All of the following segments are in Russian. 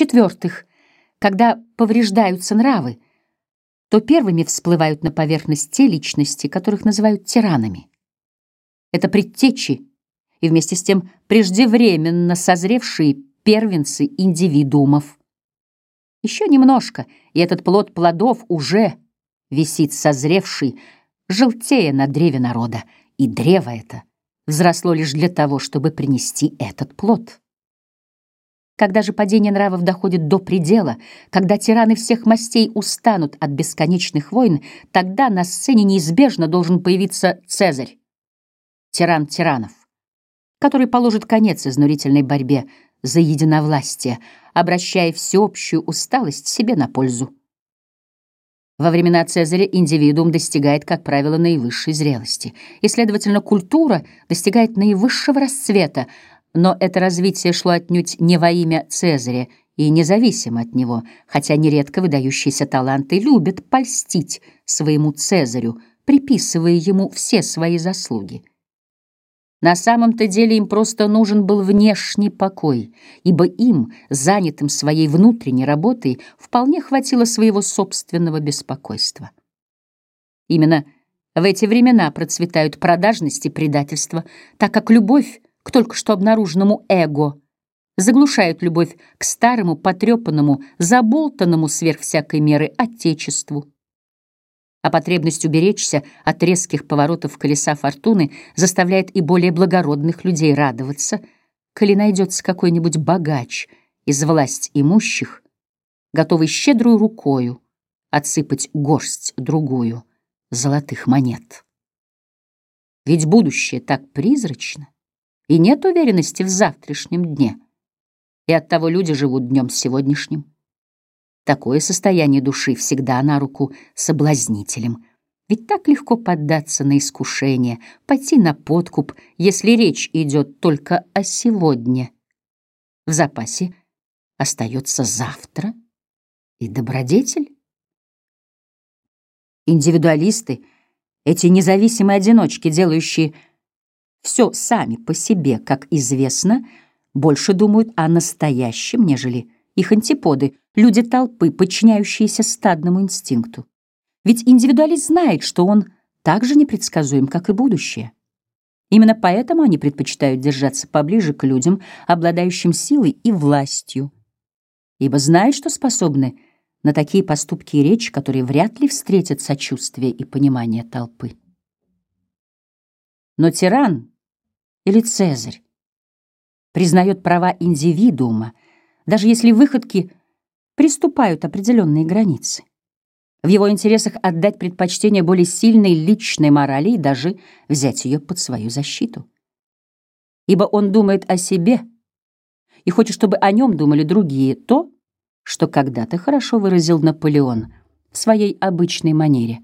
В-четвертых, когда повреждаются нравы, то первыми всплывают на поверхность те личности, которых называют тиранами. Это предтечи и вместе с тем преждевременно созревшие первенцы индивидуумов. Еще немножко, и этот плод плодов уже висит созревший, желтея на древе народа, и древо это взросло лишь для того, чтобы принести этот плод. Когда же падение нравов доходит до предела, когда тираны всех мастей устанут от бесконечных войн, тогда на сцене неизбежно должен появиться Цезарь, тиран тиранов, который положит конец изнурительной борьбе за единовластие, обращая всеобщую усталость себе на пользу. Во времена Цезаря индивидуум достигает, как правило, наивысшей зрелости, и, следовательно, культура достигает наивысшего расцвета, но это развитие шло отнюдь не во имя Цезаря и независимо от него, хотя нередко выдающиеся таланты любят польстить своему Цезарю, приписывая ему все свои заслуги. На самом-то деле им просто нужен был внешний покой, ибо им, занятым своей внутренней работой, вполне хватило своего собственного беспокойства. Именно в эти времена процветают продажность и предательство, так как любовь к только что обнаруженному эго заглушает любовь к старому, потрепанному, заболтанному сверх всякой меры отечеству а потребность уберечься от резких поворотов колеса фортуны заставляет и более благородных людей радоваться, коли найдется какой-нибудь богач из власть имущих, готовый щедрую рукою отсыпать горсть другую золотых монет. Ведь будущее так призрачно, и нет уверенности в завтрашнем дне, и оттого люди живут днем сегодняшним. Такое состояние души всегда на руку соблазнителям. Ведь так легко поддаться на искушение, пойти на подкуп, если речь идет только о сегодня. В запасе остается завтра и добродетель. Индивидуалисты, эти независимые одиночки, делающие все сами по себе, как известно, больше думают о настоящем, нежели их антиподы, люди толпы, подчиняющиеся стадному инстинкту. Ведь индивидуалист знает, что он так же непредсказуем, как и будущее. Именно поэтому они предпочитают держаться поближе к людям, обладающим силой и властью, ибо знают, что способны на такие поступки и речь, которые вряд ли встретят сочувствие и понимание толпы. Но тиран или Цезарь признает права индивидуума, даже если выходки приступают определенные границы. В его интересах отдать предпочтение более сильной личной морали и даже взять ее под свою защиту. Ибо он думает о себе и хочет, чтобы о нем думали другие, то, что когда-то хорошо выразил Наполеон в своей обычной манере.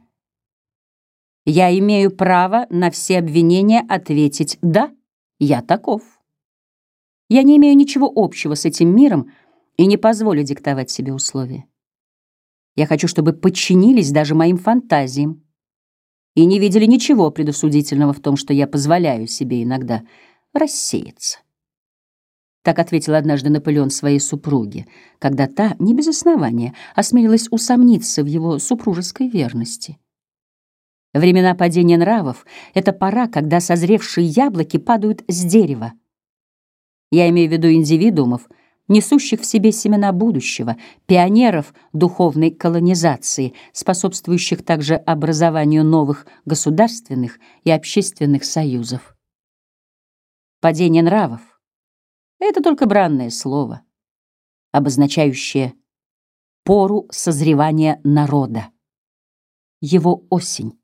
«Я имею право на все обвинения ответить «да, я таков». Я не имею ничего общего с этим миром и не позволю диктовать себе условия. Я хочу, чтобы подчинились даже моим фантазиям и не видели ничего предосудительного в том, что я позволяю себе иногда рассеяться. Так ответил однажды Наполеон своей супруге, когда та, не без основания, осмелилась усомниться в его супружеской верности. Времена падения нравов — это пора, когда созревшие яблоки падают с дерева, я имею в виду индивидуумов, несущих в себе семена будущего, пионеров духовной колонизации, способствующих также образованию новых государственных и общественных союзов. Падение нравов — это только бранное слово, обозначающее пору созревания народа, его осень.